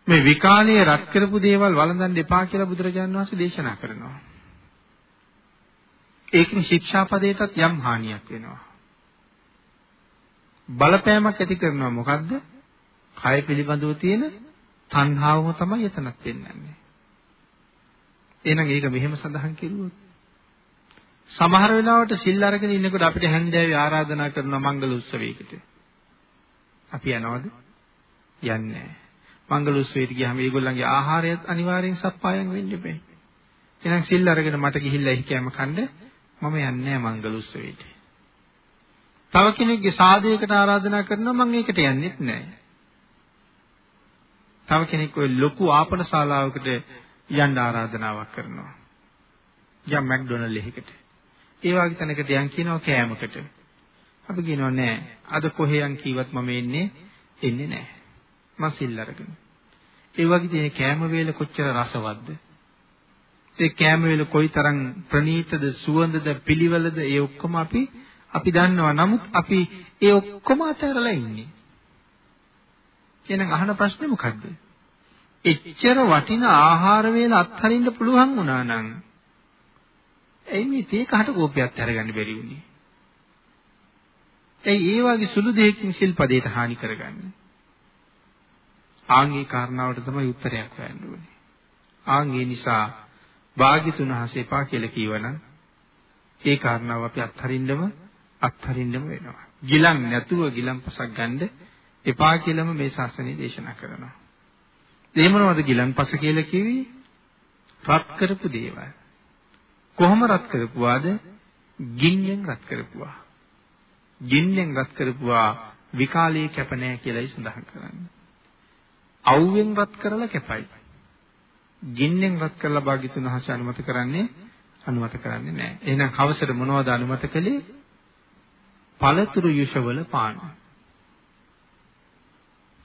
මේ විකාලයේ රත් කරපු දේවල් වළඳන්න එපා කියලා බුදුරජාණන් වහන්සේ දේශනා කරනවා. ඒකෙන් ශික්ෂාපදයටත් යම් හානියක් වෙනවා. බලපෑමක් ඇති කරනවා මොකද්ද? කය පිළිබඳව තියෙන තණ්හාවම තමයි එතනක් පෙන්වන්නේ. එහෙනම් ඒක මෙහෙම සඳහන් කෙරුවොත් සමහර වෙලාවට සිල් අරගෙන ඉන්නකොට අපිට හැන්දෑවේ ආරාධනා කරන මංගල උත්සවයකට අපි යනවද? යන්නේ නැහැ. මංගල උත්සවයට ගියාම ඒගොල්ලන්ගේ ආහාරයත් අනිවාර්යෙන් සප්පායම් වෙන්න බෑ. එහෙනම් සිල් අරගෙන මට ගිහිල්ලා එහි කැම කන්න මම යන්නේ නැහැ මංගල උත්සවයට. තව කෙනෙක්ගේ සාදයකට ආරාධනා කරනවා මම ඒකට යන්නෙත් නැහැ. තව කෙනෙක් ওই ලොකු ආපන ශාලාවකට යන්න ආරාධනාවක් කරනවා. යම් මැක්ඩොනල්ඩ් එකකට. ඒ වගේ තැනකට යන් කියනවා කෑමකට. අපි කියනවා නෑ. අද කොහේ යන් කීවත් මම එන්නේ එන්නේ නෑ. මම සිල් අරගෙන. ඒ වගේ තියෙන කෑම වේල කොච්චර රසවත්ද? ඒ කෑම වේල කොයිතරම් ප්‍රණීතද, සුවඳද, පිළිවෙලද ඒ ඔක්කොම අපි අපි දන්නවා. නමුත් අපි ඒ ඔක්කොම අතහැරලා ඉන්නේ. එහෙනම් අහන ප්‍රශ්නේ මොකද්ද? එච්චර වටිනා ආහාර වේල අත්හරින්න පුළුවන් වුණා නම් ඇයි මේ තේ කහට කෝපයක් අරගන්න බැරි වුනේ? ඇයි ඒ වගේ සුළු දෙයකින් සිල්පදයට හානි කරගන්නේ? ආන්ගේ කාරණාවට තමයි උත්තරයක් හොයන්න ඕනේ. ආන්ගේ නිසා වාග්යතුන් හසෙපා කියලා කියවනම් ඒ කාරණාව අපි අත්හරින්නම අත්හරින්නම වෙනවා. ගිලන් නැතුව ගිලන්පසක් ගන්න එපා කියලාම මේ ශාසනය දේශනා කරනවා. ඒ මොනවද ගිලන්පස කියලා කිව්වේ? රත් කරපු දේවල්. කොහොම රත් කරපුවාද? ගින්නෙන් රත් කරපුවා. ගින්නෙන් රත් කරපුවා විකාලයේ කැප නැහැ කියලායි සඳහන් කරන්නේ. අවුවෙන් රත් කරලා කැපයි. ගින්නෙන් රත් කරලා භාග්‍යතුන් වහන්සේ අනුමත කරන්නේ අනුමත කරන්නේ නැහැ. එහෙනම් හවසට මොනවද අනුමත කළේ? පළතුරු යුෂවල පාන.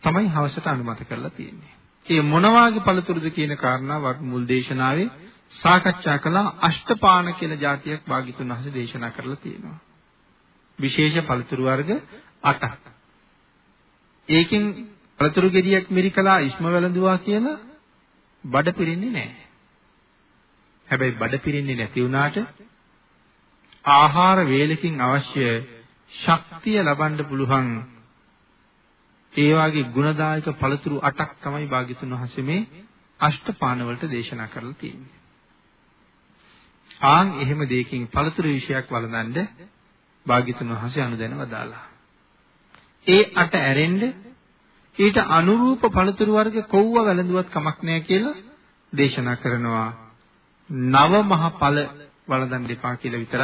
තමයි හවසට අනුමත කරලා තියෙන්නේ. ඒ මොන වාගේ පළතුරුද කියන කාරණාව මුල් දේශනාවේ සාකච්ඡා කළා අෂ්ටපාන කියලා જાතියක් භාග්‍යතුන් වහන්සේ දේශනා කරලා තියෙනවා. විශේෂ පළතුරු වර්ග 8ක්. ඒකෙන් පළතුරු ගෙඩියක් මිරිකලා ඉස්ම වැළඳුවා කියලා බඩ පිරෙන්නේ නැහැ. හැබැයි බඩ පිරෙන්නේ නැති වුණාට ආහාර වේලකින් අවශ්‍ය ශක්තිය ලබන්න පුළුවන් ඒ වාගේ ගුණදායක පළතුරු 8ක් තමයි භාග්‍යතුන් වහන්සේ මේ අෂ්ටපාන වලට දේශනා කරලා තියෙන්නේ. ආන් එහෙම දෙයකින් පළතුරු විශයක් වළඳන්ඩ භාග්‍යතුන් වහන්සේ අනුදැන වදාලා. ඒ අට ඇරෙන්න ඊට අනුරූප පළතුරු වර්ග කොව්ව වැළඳුවත් කමක් නැහැ කියලා දේශනා කරනවා. නව මහ ඵල වළඳන් දෙපා කියලා විතර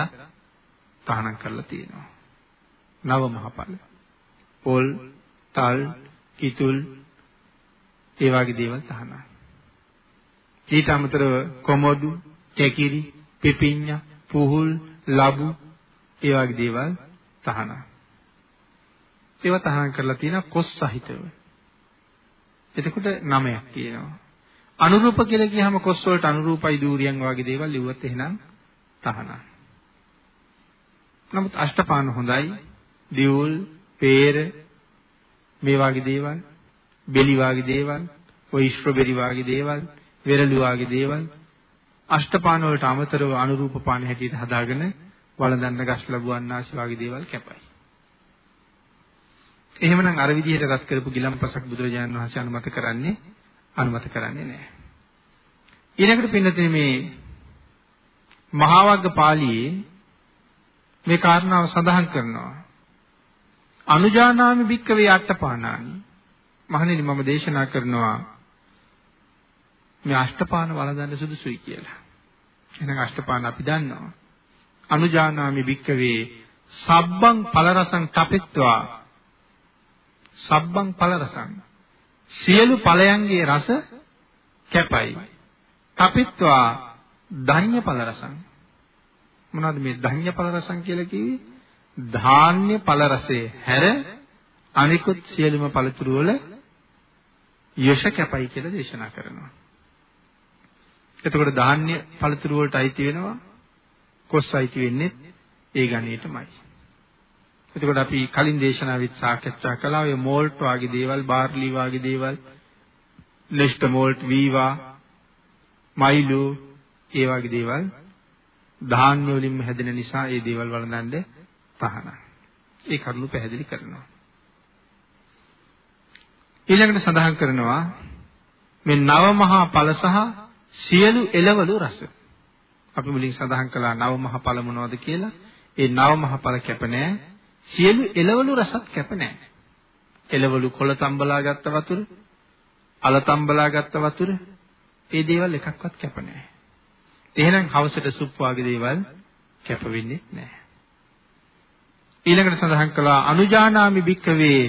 තහනම් කරලා තියෙනවා. නව මහ ඵල. පොල්, තල්, කිතුල් ඒ වගේ දේවල් තහනම්. ඊට අමතරව කොමඩු, තෙකිරි, පිපිඤ්ඤා, පුහුල්, ලබු ඒ වගේ දේවල් තහනම්. ඒවා තහනම් කරලා තියෙනවා කොස් සහිතව. එතකොට නමයක් තියෙනවා. අනුරූප කියලා කියහම කොස් වලට අනුරූපයි දූරියන් වගේ දේවල් ලිව්වත් එහෙනම් තහනම්. නමුත් අෂ්ටපාන හොඳයි. දියුල්, peer මේ වගේ දේවල්, බෙලි වගේ දේවල්, ඔය ස්ට්‍රොබෙරි වගේ දේවල්, වෙරළු වගේ දේවල් අෂ්ටපාන වලට අමතරව අනුරූප පාන හැටියට හදාගෙන වළඳන්න ගස් ලැබුවන්නාසි වගේ දේවල් කැපයි. එහෙමනම් අර විදිහට රත් කරපු ගිලම්පසක් බුදුරජාණන් වහන්සේ අනුමත කරන්නේ අනුමත කරන්නේ නැහැ. ඊළඟට පින්නතේ මේ මහා වග්ග පාළියේ මේ කාරණාව සඳහන් කරනවා. අනුජානාමි භික්කවේ අට්ඨපානානි. මහණෙනි මම දේශනා කරනවා මේ අෂ්ටපාන වළඳන්න සුදුසුයි කියලා. එහෙනම් අෂ්ටපාන අපි දන්නවා. අනුජානාමි භික්කවේ සබ්බං ඵලරසං තපෙත්වා සබ්බං ඵලරසං සියලු ඵලයන්ගේ රස කැපයි. තපෙත්වා ධඤ්ඤ ඵලරසං මොනවද මේ ධඤ්ඤ ඵලරසං කියලා කිව්වේ? ධාන්‍ය ඵල රසය හැර අනිකුත් සියලුම ඵලතුරු වල යශ කැපයි කියලා දේශනා කරනවා. එතකොට ධාන්‍ය ඵලතුරු වලට අයිති වෙනවා කොස් අයිති වෙන්නේ ඒ ගණේටමයි. එතකොට අපි කලින් දේශනාවෙත් සාකච්ඡා කළා ඔය මෝල්ට් වගේ දේවල්, බාර්ලි වගේ දේවල්, නෙස්ට මෝල්ට්, වීවා, මයිලෝ ඒ වගේ දේවල් ධාන්‍ය වලින්ම හැදෙන නිසා ඒ දේවල් වළඳන්න තහනම්. ඒ කරුණු පැහැදිලි කරනවා. ඊළඟට සඳහන් කරනවා මේ නව මහා ඵල සහ සියලු එළවලු රස. අපි මුලින් සඳහන් කළා නව මහා ඵල මොනවද කියලා. ඒ නව මහා ඵල කැප නැහැ. සියලු එළවලු රසත් කැප නැහැ. එළවලු කොළ තම්බලා ගත්ත වතුර, අල තම්බලා ගත්ත වතුර, ඒ දේවල් එකක්වත් කැප නැහැ. එහෙනම් හවසට සුප් වගේ දේවල් කැප වෙන්නේ නැහැ. ඊළඟට සඳහන් කළා අනුජානාමි භික්කවේ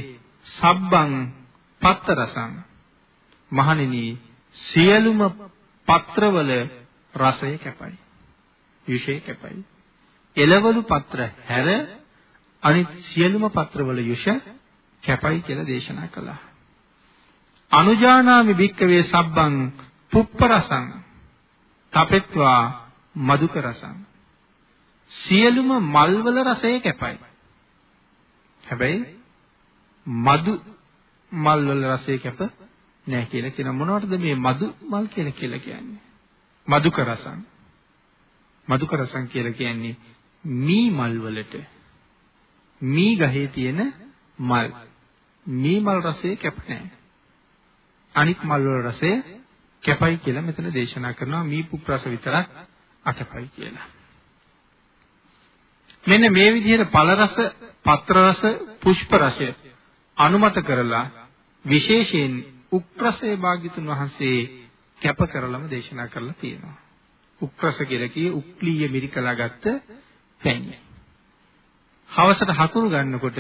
සබ්බං පත්ත රසං මහණෙනි සියලුම පත්‍රවල රසය කැපයි. විශේෂ කැපයි. එළවලු පත්‍ර හැර අනිත් සියලුම පත්‍රවල යුෂ කැපයි කියලා දේශනා කළා. අනුජානාමි භික්කවේ සබ්බං පුප්ප රසං තපෙත්වා මදුක රසං සියලුම මල්වල රසය කැපයි. හැබැයි මදු මල් වල රසය කැප නැහැ කියලා කියන මොනවටද මේ මදු මල් කියලා කියලා කියන්නේ? මදුක රසං. මදුක රසං කියලා කියන්නේ මී මල් වලට මී ගහේ තියෙන මල්. මී මල් රසය කැප නැහැ. අනිත් මල් වල රසය කැපයි කියලා මෙතන දේශනා කරනවා මී පුප් රස විතරක් අකැපයි කියලා. මෙන්න මේ විදිහට ඵල රස, පත්‍ර රස, පුෂ්ප රසය අනුමත කරලා විශේෂයෙන් උක්‍රසේ භාග්‍යතුන් වහන්සේ කැප කරලම දේශනා කරලා තියෙනවා. උක්‍රස කියලා කියේ උක්ලීය මිරිකලා ගත්ත පැණි. හවසට හකුරු ගන්නකොට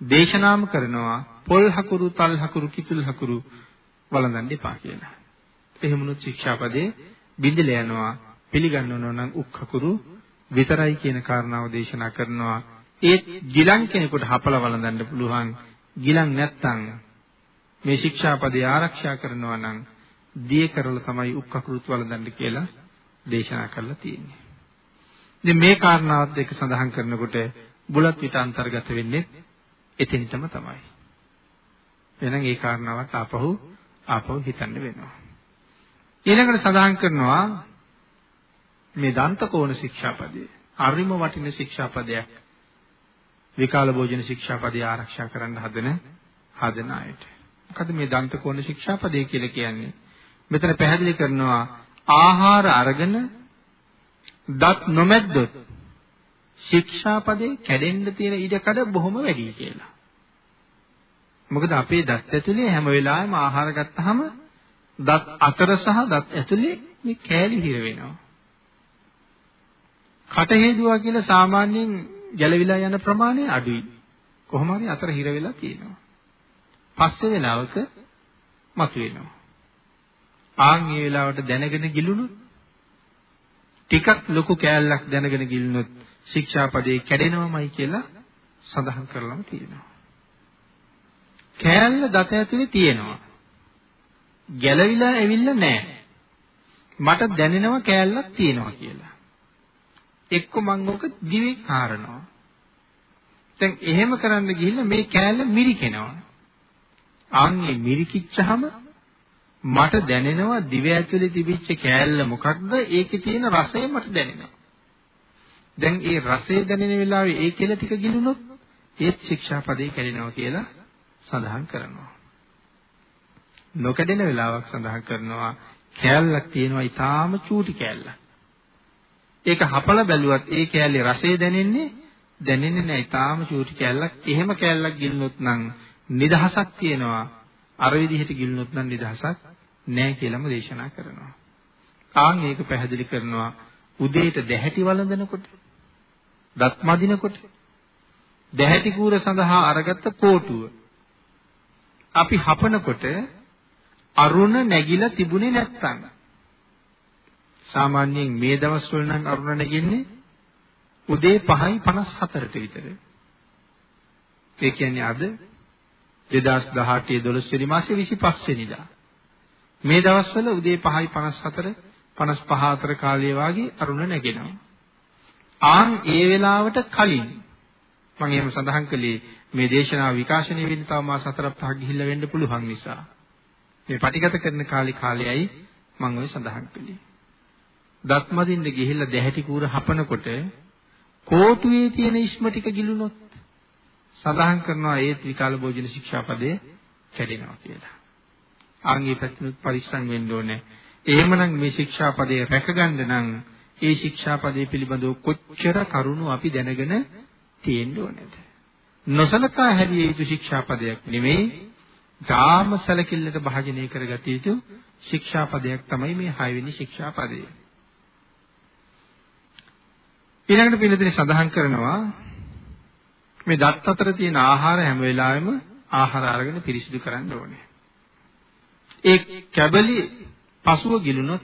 දේශනාම කරනවා පොල් හකුරු, තල් හකුරු, කිතුල් හකුරු වළඳන්න එපා කියලා. එහෙමනොත් ශික්ෂාපදේ බිඳිලා යනවා. පිළිගන්නව නම් උක් හකුරු විතරයි කියන කාරණාව දේශනා කරනවා. ඒත් ගිලන් කෙනෙකුට හපල වළඳන්න පුළුවන්. ගිලන් නැත්තම් මේ ශික්ෂාපදේ ආරක්ෂා කරනවා නම් දිය කරලා තමයි උක්කකෘත් වළඳන්න කියලා දේශනා කරලා තියෙන්නේ. ඉතින් මේ කාරණාවත් එක්ක සඳහන් කරනකොට බුලත් විට අන්තර්ගත වෙන්නේ එතෙන්ටම තමයි. එහෙනම් ඒ කාරණාවත් ආපහු ආපහු හිතන්න වෙනවා. ඊළඟට සඳහන් කරනවා මේ දන්තකෝණ ශික්ෂාපදය අරිම වටින ශික්ෂාපදයක් විකාල භෝජන ශික්ෂාපදය ආරක්ෂා කරන්න හදන හදන අයට. මොකද මේ දන්තකෝණ ශික්ෂාපදේ කියලා කියන්නේ? මෙතන පැහැදිලි කරනවා ආහාර අරගෙන දත් නොමැද්දොත් ශික්ෂාපදේ කැඩෙන්න තියෙන ඉඩකඩ බොහොම වැඩි කියලා. මොකද අපේ දත් ඇතුලේ හැම වෙලාවෙම ආහාර ගත්තාම දත් අතර සහ දත් ඇතුලේ මේ කෑලි හිර වෙනවා. කට හේදුවා කියලා සාමාන්‍යයෙන් ගැලවිලා යන ප්‍රමාණය අඩුයි. කොහොම හරි අතර හිර වෙලා තියෙනවා. පස්සේ වෙලාවක මතුවෙනවා. ආන් මේ වෙලාවට දැනගෙන ගිලුණොත් ටිකක් ලොකු කෑල්ලක් දැනගෙන ගිලුණොත් ශික්ෂාපදේ කැඩෙනවමයි කියලා සඳහන් කරලම තියෙනවා. කෑල්ල දත ඇතුලේ තියෙනවා. ගැලවිලා ඇවිල්ලා නැහැ. මට දැනෙනවා කෑල්ලක් තියෙනවා කියලා. එක්ක මං ඔක දිවේ කාරනවා. දැන් එහෙම කරන්න ගිහිල්ලා මේ කෑල්ල මිරිකෙනවා. ආන්නේ මිරිකිච්චහම මට දැනෙනවා දිව ඇතුලේ තිබිච්ච කෑල්ල මොකක්ද ඒකේ තියෙන රසය මට දැනෙනවා. දැන් ඒ රසය දැනෙන වෙලාවේ ඒ කෙල ටික ගිලුනොත් ඒත් ශික්ෂාපදේ කැඩෙනවා කියලා සඳහන් කරනවා. නොකඩෙන වෙලාවක් සඳහන් කරනවා කෑල්ලක් තියෙනවා ඊටාම චූටි කෑල්ලක්. ඒක හපලා බැලුවත් ඒ කෑල්ලේ රසය දැනෙන්නේ දැනෙන්නේ නැහැ ඊටාම චූටි කෑල්ලක්. එහෙම කෑල්ලක් ගිලිනොත් නම් නිදහසක් තියෙනවා. අර විදිහට ගිලිනොත් නම් නිදහසක් නැහැ කියලාම දේශනා කරනවා. ආන් ඒක පැහැදිලි කරනවා උදේට දැහැටි වළඳනකොට දත් මදිනකොට දැහැටි කූර සඳහා අරගත්ත කෝටුව අපි හපනකොට අරුණ නැగిලා තිබුණේ නැත්තම් සාමාන්‍යයෙන් මේ දවස්වල නම් අරුණ නැගින්නේ උදේ 5:54ට විතර. ඒ කියන්නේ අද 2018 12 වෙනි මාසේ 25 වෙනිදා. මේ දවස්වල උදේ 5:54 55 අතර කාලය වාගේ අරුණ නැගෙනවා. ආන් ඒ වෙලාවට කලින් මම එහෙම සඳහන් කළේ මේ දේශනාව විකාශනය වෙන්න තව මාස 4-5ක් ගිහිල්ලා වෙන්න පුළුවන් නිසා. මේ පටිගත කරන කාලේ කාලයයි මම ওই සඳහන් කළේ. දත්මදින්ද ගිහිල්ලා දැහැටි කූර හපනකොට කෝටුවේ තියෙන ඉස්ම ටික ගිලුනොත් සඳහන් කරනවා ඒ ත්‍රිකාල භෝජන ශික්ෂාපදේ කැඩෙනවා කියලා. ආන්ගේ පැත්තෙනුත් පරිස්සම් වෙන්න ඕනේ. එහෙමනම් මේ ශික්ෂාපදේ රැකගන්න නම් ඒ ශික්ෂාපදේ පිළිබඳව කොච්චර කරුණු අපි දැනගෙන තියෙන්න ඕනේද? නොසලකා හැරිය යුතු ශික්ෂාපදයක් නෙමෙයි ධාම සැලකිල්ලට භාජනය කරගත යුතු ශික්ෂාපදයක් තමයි මේ 6 වෙනි ශික්ෂාපදය. ඊළඟට පිළිතුරේ සඳහන් කරනවා මේ දත් අතර තියෙන ආහාර හැම වෙලාවෙම ආහාර අරගෙන පිරිසිදු කරන්න ඕනේ. ඒ කැබලි පසුව ගිලුනොත්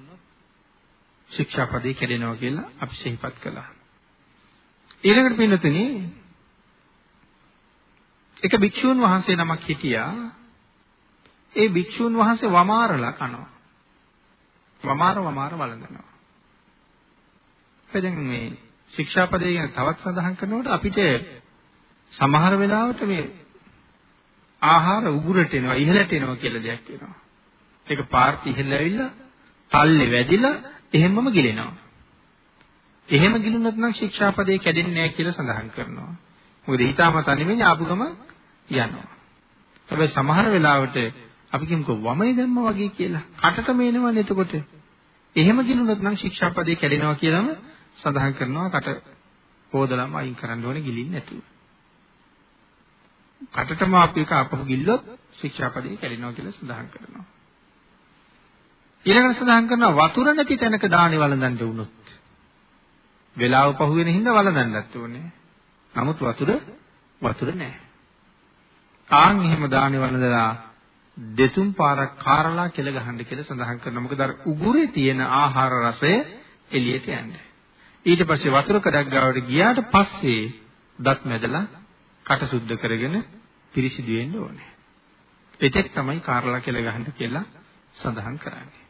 ශික්ෂාපදේ කැඩෙනවා කියලා අපි සිහිපත් කළා. ඊළඟට පින්නතුනේ එක භික්ෂුන් වහන්සේ නමක් හිටියා. ඒ භික්ෂුන් වහන්සේ වමාරලා කනවා. වමාර වමාර වළඳනවා. එතෙන් මේ ශික්ෂාපදේ ගැන තවත් සඳහන් කරනකොට අපිට සමහර වෙලාවට මේ ආහාර උගුරට එනවා ඉහළට එනවා කියලා දෙයක් වෙනවා. ඒක පාර්ථ ඉහළ ඇවිල්ලා තල්ලේ වැදිලා එහෙමම ගිලෙනවා. එහෙම ගිලුනොත් නම් ශික්ෂාපදේ කැඩෙන්නේ නැහැ කියලා සඳහන් කරනවා. මොකද හිතාමතා නෙමෙයි ආපු ගම යනවා. හැබැයි සමහර වෙලාවට අපි කියමුකෝ වමනේ දැම්මා වගේ කියලා. කටට මේනවනේ එතකොට. එහෙම ගිලුනොත් නම් ශික්ෂාපදේ කැඩෙනවා කියලාම සඳහන් කරනවා කට හොදලම අයින් කරන්න ඕනේ ගිලින් නැතුව. කටටම අපි එක අපහු ගිල්ලොත් ශික්ෂාපදේ කැඩෙනවා කියලා සඳහන් කරනවා. ඊළඟට සඳහන් කරනවා වතුර නැති තැනක දානේ වළඳන්න වුණොත් වෙලාව පහු වෙන හින්දා වළඳන්නත් ඕනේ. නමුත් වතුර වතුර නැහැ. ආන් එහෙම දානේ වළඳලා දෙතුන් පාරක් කාරලා කෙල ගහන්න කියලා සඳහන් කරනවා. මොකද අර උගුරේ තියෙන ආහාර රසය එළියට යන්නේ. ඊට පස්සේ වතුර කඩක් ගාවට ගියාට පස්සේ දත් මැදලා කට සුද්ධ කරගෙන පිරිසිදු වෙන්න ඕනේ. එතෙක් තමයි කාරලා කෙල ගහන්න කියලා සඳහන් කරන්නේ.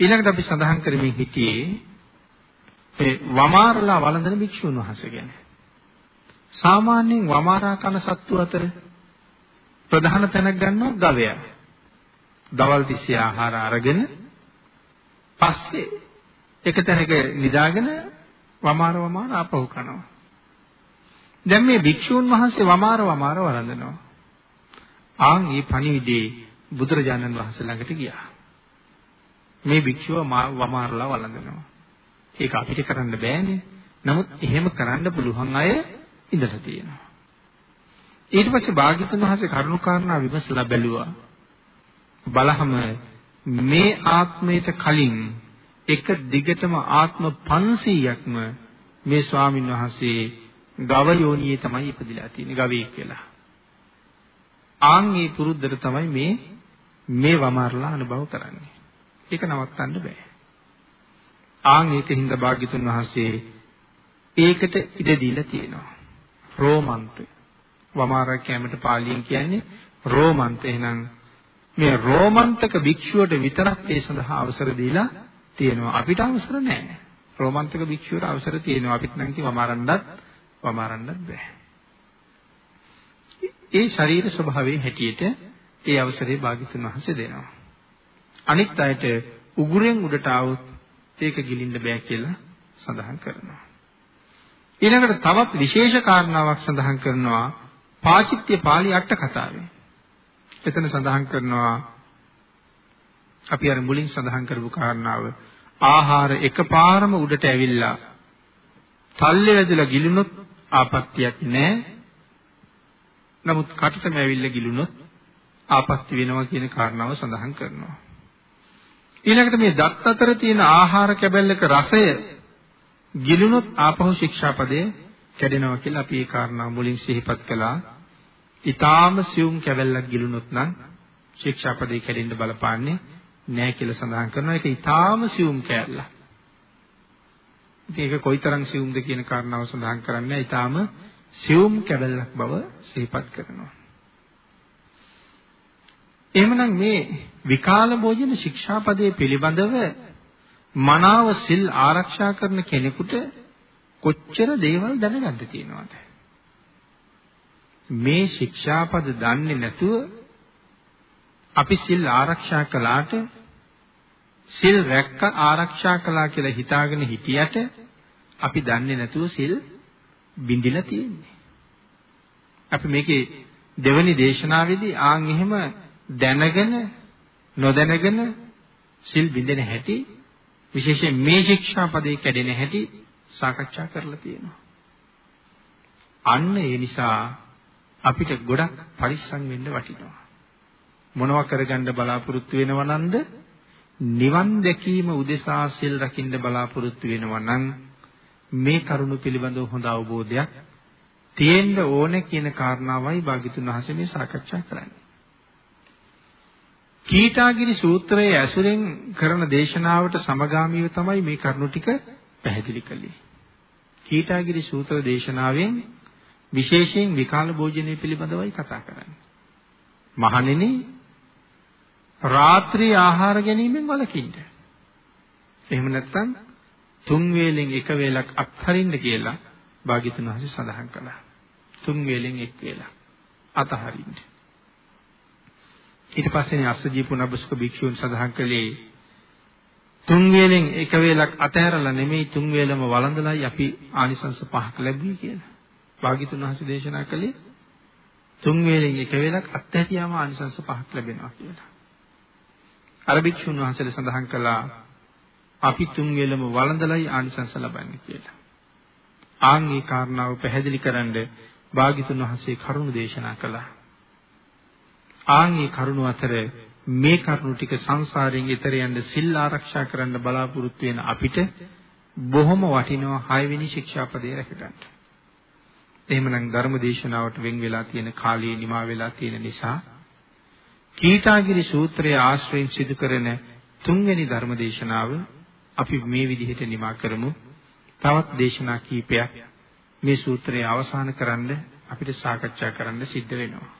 ඊළඟට අපි සඳහන් කරමින් හිටියේ ඒ වමාරලා වළඳන භික්ෂුන් වහන්සේ ගැන. සාමාන්‍යයෙන් වමාරා කන සත්තු අතර ප්‍රධාන තැනක් ගන්නවා ගවයා. දවල් තිස්සේ ආහාර අරගෙන පස්සේ එක තැනක නිදාගෙන වමාර වමාර ආපහු කනවා. දැන් මේ භික්ෂූන් වහන්සේ වමාර වමාර වළඳනවා. ආන් මේ පණිවිඩේ බුදුරජාණන් වහන්සේ ළඟට ගියා. මේ භික්ෂුව වමාරලා වළඳනවා. ඒක අපිට කරන්න බෑනේ. නමුත් එහෙම කරන්න පුළුවන් අය ඉඳලා තියෙනවා. ඊට පස්සේ භාග්‍යතුන් වහන්සේ කරුණාකාරණා විමසලා බැලුවා. බලහම මේ ආත්මයට කලින් එක දිගටම ආත්ම 500ක්ම මේ ස්වාමින් වහන්සේ ගව යෝනියේ තමයි ඉපදිලා තියෙන්නේ ගවයෙක් කියලා. ආන්ගේ පුරුද්දට තමයි මේ මේ වමාරලා අනුභව කරන්නේ. ඒක නවත්තන්න බෑ. ආන් ඒකින්ද භාග්‍යතුන් වහන්සේ ඒකට ඉඩ දීලා තියෙනවා. රෝමන්ත. වමාර කැමට පාලියෙන් කියන්නේ රෝමන්ත. එහෙනම් මේ රෝමන්තක භික්ෂුවට විතරක් ඒ සඳහා අවසර දීලා තියෙනවා. අපිට අවසර නැහැ. රෝමන්තක භික්ෂුවට අවසර තියෙනවා. අපිට නම් කි වමාරන්නත් වමාරන්නත් බෑ. ඒ ශරීර ස්වභාවයේ හැටියට ඒ අවසරේ භාග්‍යතුන් වහන්සේ දෙනවා. අනිත් අයට උගුරෙන් උඩට આવොත් ඒක ගිලින්න බෑ කියලා සඳහන් කරනවා. ඊළඟට තවත් විශේෂ කාරණාවක් සඳහන් කරනවා පාචිත්‍ය පාළි අට කතාවේ. එතන සඳහන් කරනවා අපි අර මුලින් සඳහන් කරපු කාරණාව ආහාර එකපාරම උඩට ඇවිල්ලා තල්ලේ වැදලා ගිලුනොත් ආපත්‍යක් නැහැ. නමුත් කටටම ඇවිල්ලා ගිලුනොත් ආපත්‍ය වෙනවා කියන කාරණාව සඳහන් කරනවා. ඊළඟට මේ දත් අතර තියෙන ආහාර කැබැල්ලක රසය ගිලුනොත් ආපහු ශික්ෂාපදයේ කැඩෙනවා කියලා අපි ඒ කාරණා මුලින් සිහිපත් කළා. ඊටාම සියුම් කැබැල්ලක් ගිලුනොත් නම් ශික්ෂාපදේ කැඩෙන්න බලපාන්නේ නැහැ කියලා සඳහන් කරනවා. ඒක ඊටාම සියුම් කැලලක්. ඉතින් ඒක කොයිතරම් සියුම්ද කියන කාරණාව සඳහන් කරන්නේ ඊටාම සියුම් කැබැල්ලක් බව සිහිපත් කරනවා. එහෙමනම් මේ විකාල භෝජන ශික්ෂාපදයේ පිළිබඳව මනාව සිල් ආරක්ෂා කරන කෙනෙකුට කොච්චර දේවල් දැනගන්න තියෙනවද? මේ ශික්ෂාපද දන්නේ නැතුව අපි සිල් ආරක්ෂා කළාට සිල් රැක්ක ආරක්ෂා කළා කියලා හිතාගෙන හිටියට අපි දන්නේ නැතුව සිල් බිඳිලා තියෙන්නේ. අපි මේකේ දෙවනි දේශනාවේදී ආන් එහෙම දැනගෙන නොදැනගෙන සිල් බිඳෙන හැටි විශේෂයෙන් මේ ශික්ෂාපදේ කැඩෙන හැටි සාකච්ඡා කරලා තියෙනවා. අන්න ඒ නිසා අපිට ගොඩක් පරිස්සම් වෙන්න වටිනවා. මොනවා කරගන්න බලාපොරොත්තු වෙනව නන්ද නිවන් දැකීම උදෙසා සිල් රකින්න බලාපොරොත්තු වෙනවා නම් මේ කරුණ පිළිබඳව හොඳ අවබෝධයක් තියෙන්න ඕනේ කියන කාරණාවයි භාග්‍යතුන් වහන්සේ මේ සාකච්ඡා කරන්නේ. කීටාගිරි සූත්‍රයේ ඇසුරෙන් කරන දේශනාවට සමගාමීව තමයි මේ කරුණු ටික පැහැදිලි කළේ. කීටාගිරි සූත්‍ර දේශනාවෙන් විශේෂයෙන් විකාල භෝජනය පිළිබඳවයි කතා කරන්නේ. මහණෙනි රාත්‍රී ආහාර ගැනීමෙන් වළකින්න. එහෙම නැත්නම් තුන් වේලෙන් එක වේලක් අත්හරින්න කියලා භාග්‍යතුන් වහන්සේ සඳහන් කළා. තුන් වේලෙන් එක් වේලක් අතහරින්න. ඊට පස්සේ අස්සජී පුනබ්බසුක භික්ෂුන් සඳහන් කළේ තුන් වේලෙන් එක වේලක් අතහැරලා නෙමෙයි තුන් වේලම වළඳලායි අපි ආනිසංස පහක් ලැබුවේ කියලා. භාග්‍යතුන් වහන්සේ දේශනා කළේ තුන් වේලෙන් එක වේලක් අත්හැරියාම ආනිසංස පහක් ලැබෙනවා කියලා. අර භික්ෂුන් වහන්සේලා සඳහන් කළා අපි තුන් වේලම වළඳලායි ආනිසංස ලබන්නේ කියලා. ආන් මේ කාරණාව පැහැදිලි කරන්න භාග්‍යතුන් වහන්සේ කරුණ දේශනා කළා. ආන් මේ කරුණ අතර මේ කරුණු ටික සංසාරයෙන් ඈතර යන්න සිල් ආරක්ෂා කරන්න බලාපොරොත්තු වෙන අපිට බොහොම වටිනවා හයවෙනි ශික්ෂාපදේ රැකගන්න. එහෙමනම් ධර්ම දේශනාවට වෙන් වෙලා තියෙන කාලය නිමා වෙලා තියෙන නිසා කීටාගිරි සූත්‍රයේ ආශ්‍රයෙන් සිදු කරන තුන්වෙනි ධර්ම දේශනාව අපි මේ විදිහට නිමා කරමු. තවත් දේශනා කීපයක් මේ සූත්‍රයේ අවසන් කරන්න අපිට සාකච්ඡා කරන්න සිද්ධ වෙනවා.